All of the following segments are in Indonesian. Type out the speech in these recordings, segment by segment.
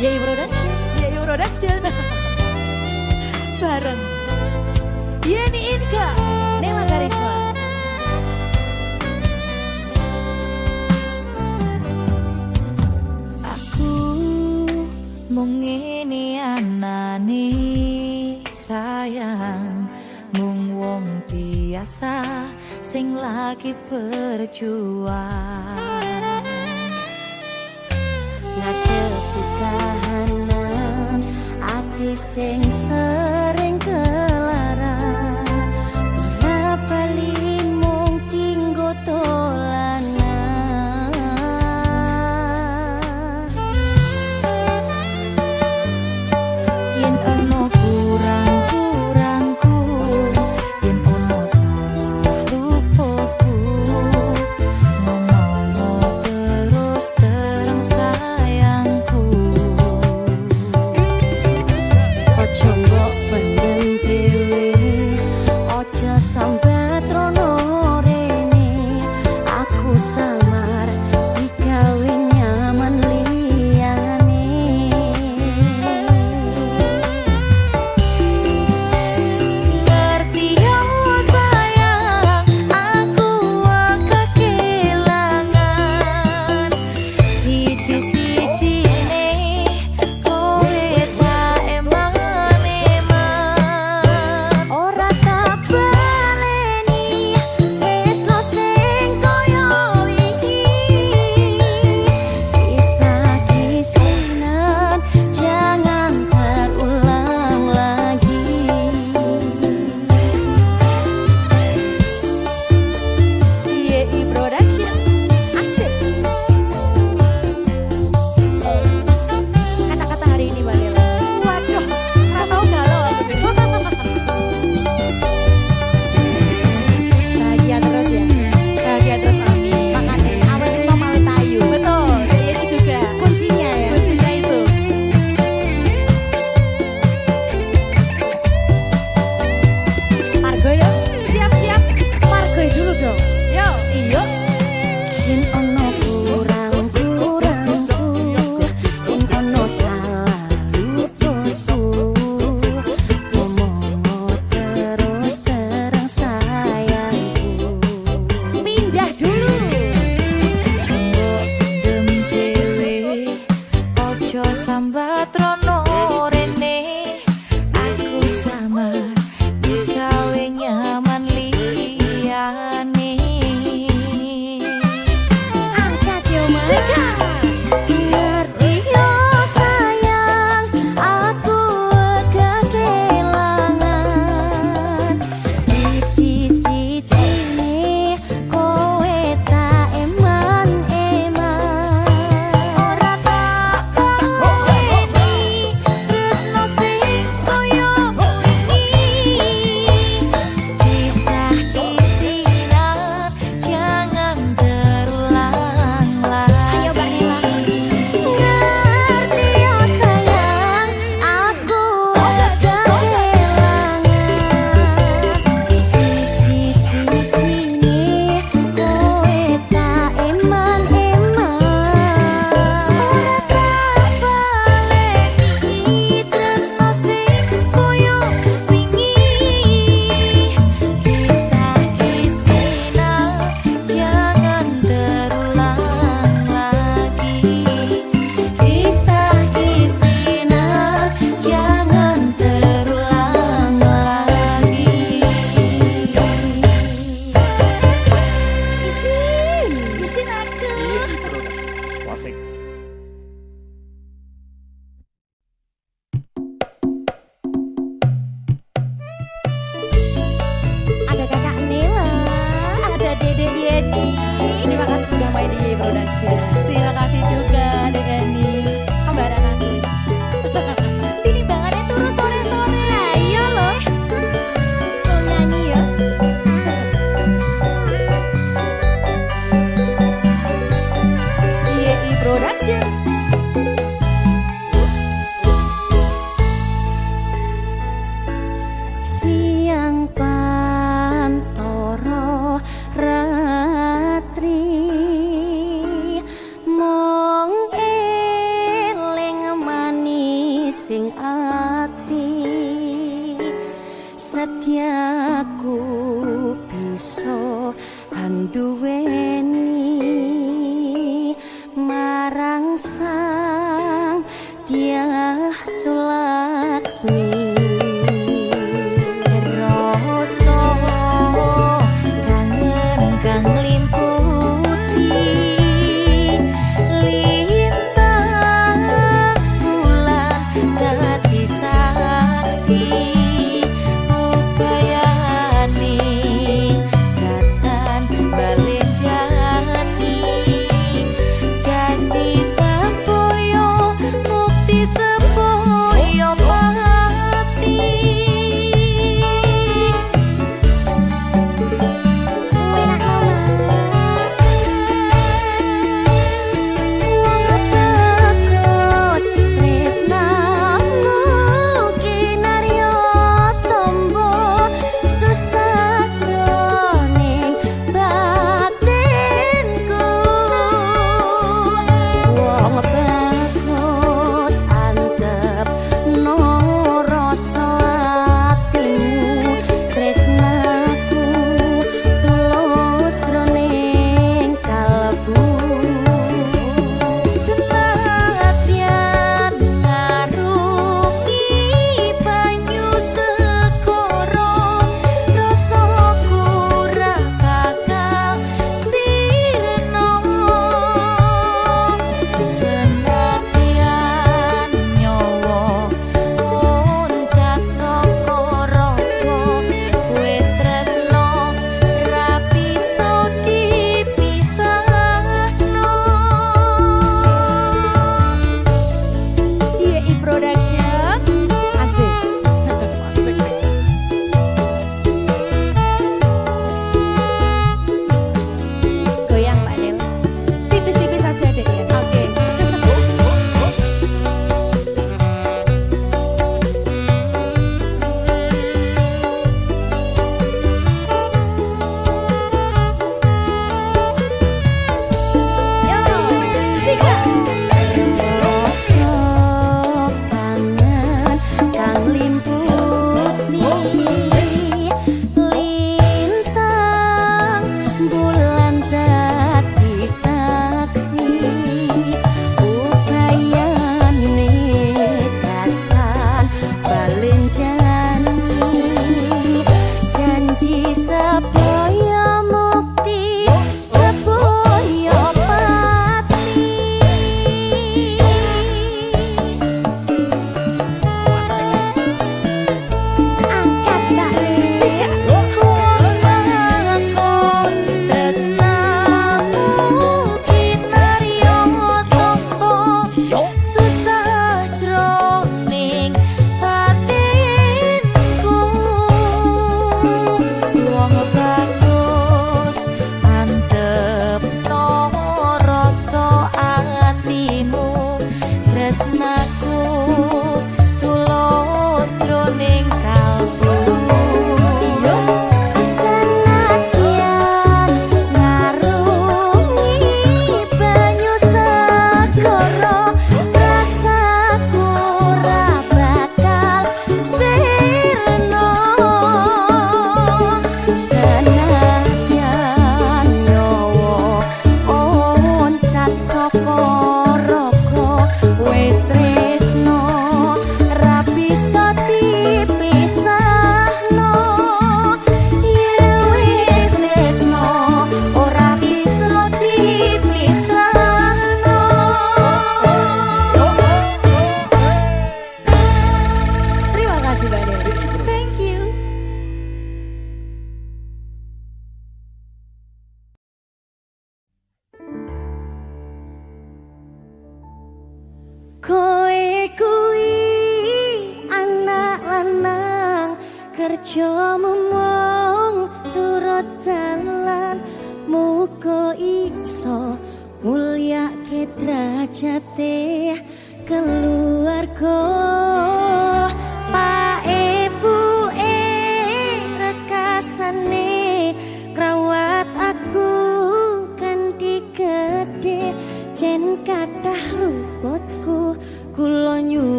Yayu Production Yayu Production. Bareng. Yeni Inka Nela Karisma. Aku mung ini sayang. Mung wong biasa sing lagi berjuang. Ngadepi kahanan Ati sing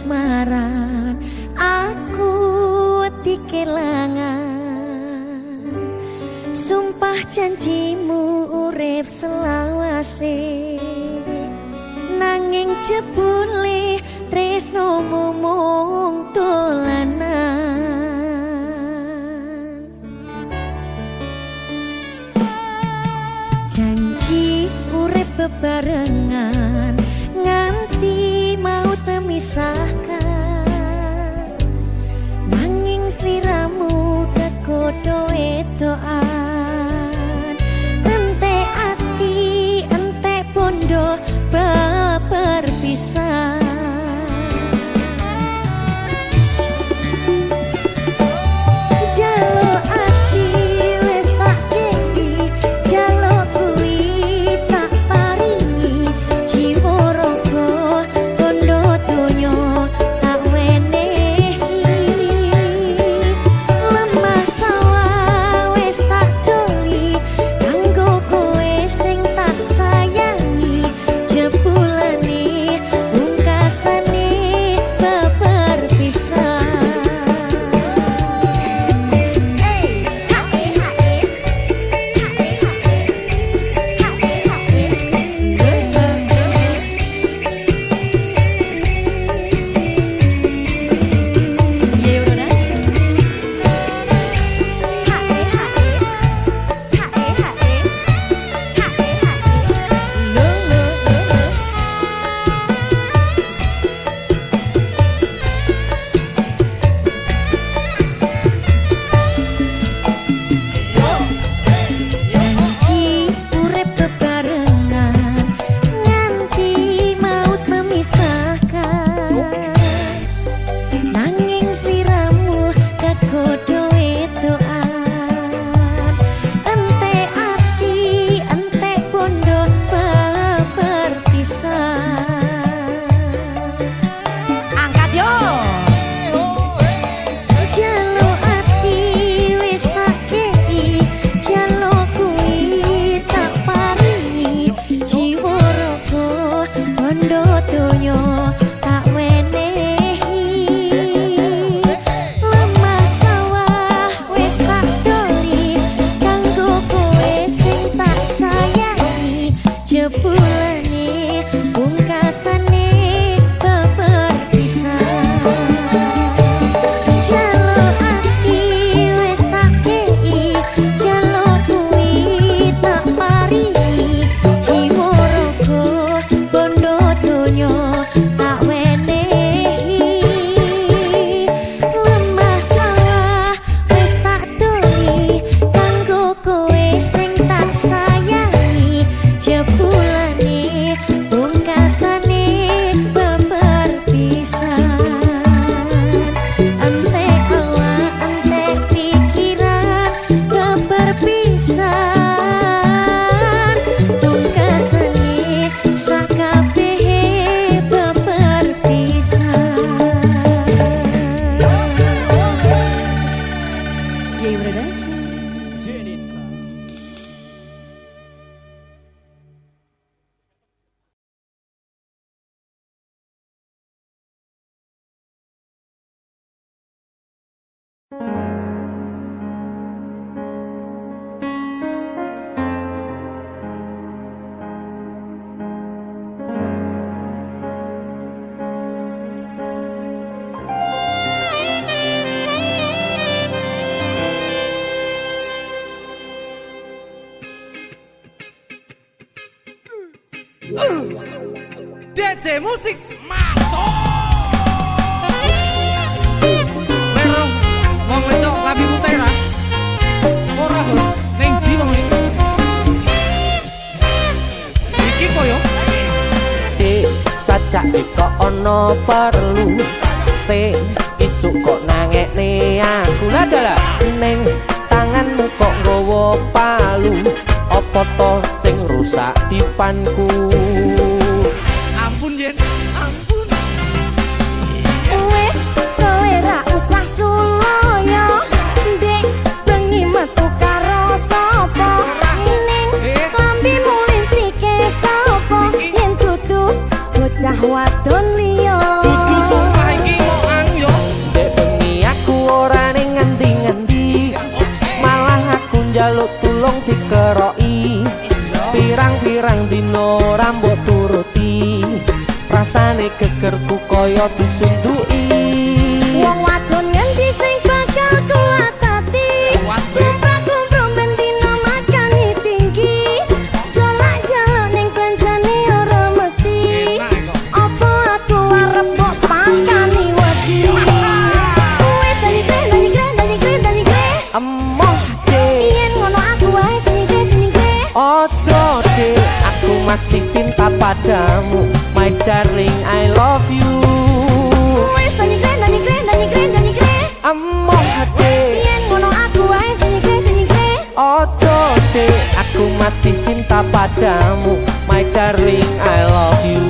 kasmaran aku kelangan. Sumpah janjimu urip selawase nanging jebule tresno mung dolanan. Janji urip bebarengan malu. Opo to sing rusak dipanku? rasane kekerku kaya disunduki Si cinta padamu My darling I love you.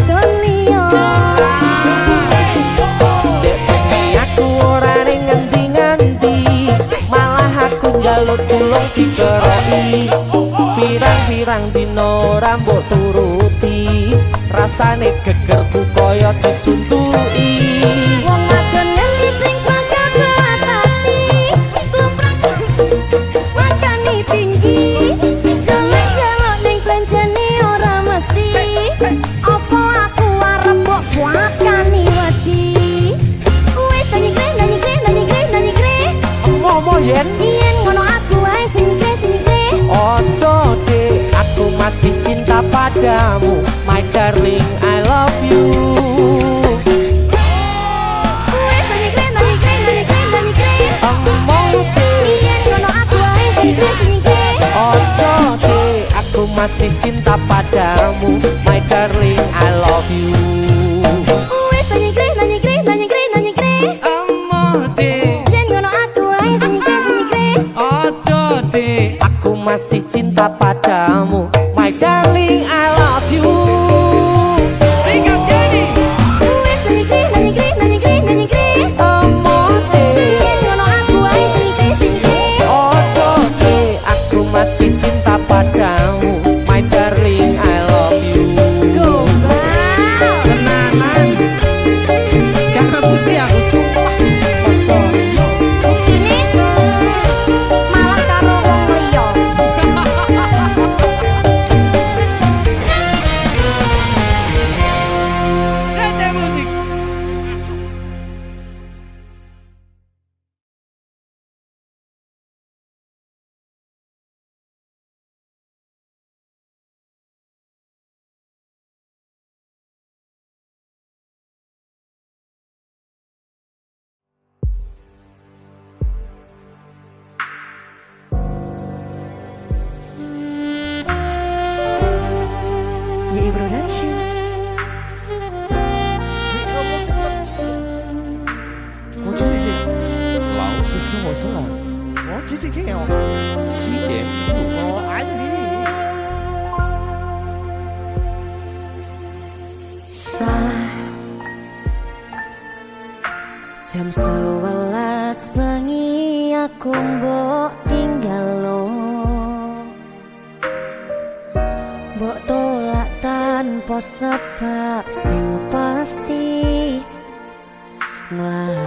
dikeroki pirang-pirang dino rambut turuti rasane geger masih cinta padamu. 是是我是我，我这这这我七点五，我爱你。Jam sewelas bengi aku mbok tinggal lo. Mbok tolak tanpa sebab sing pasti. Ngelarang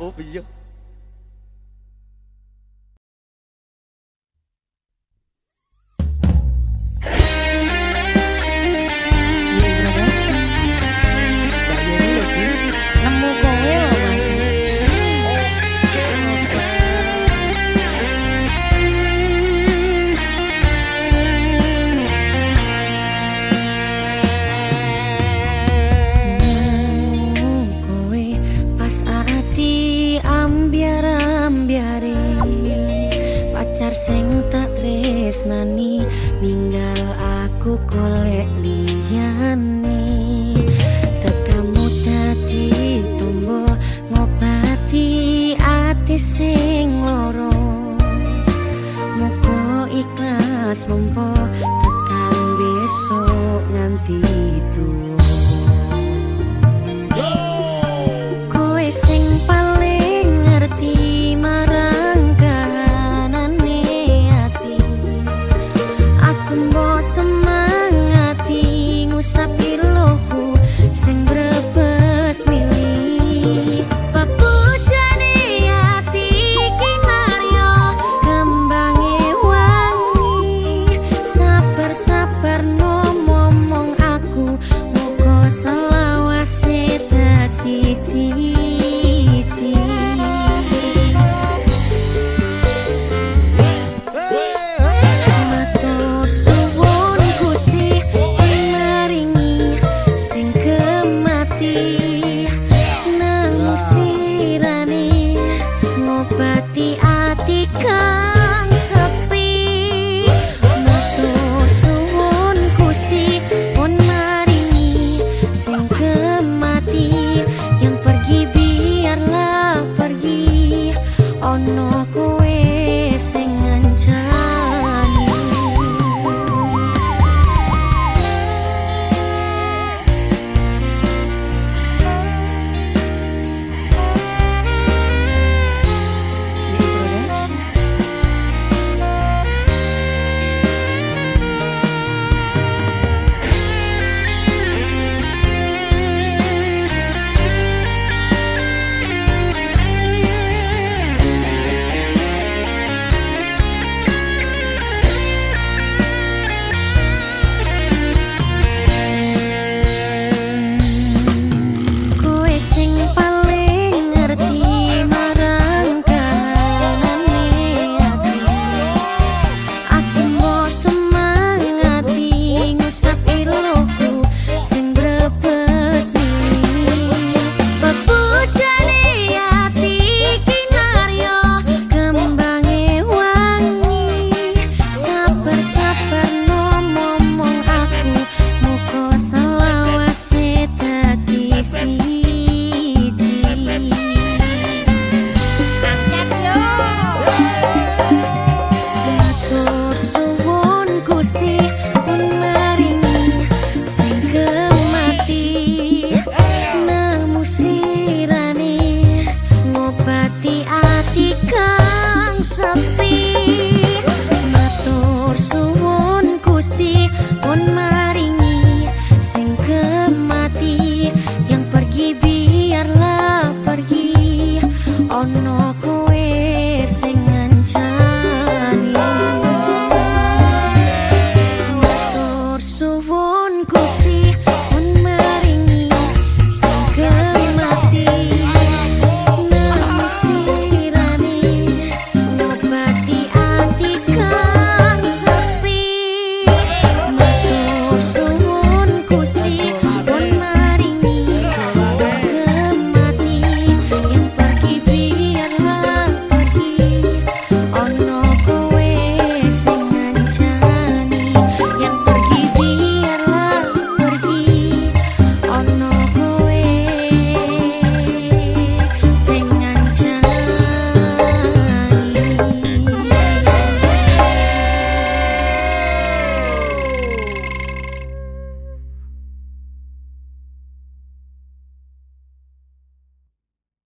我不一样。Aku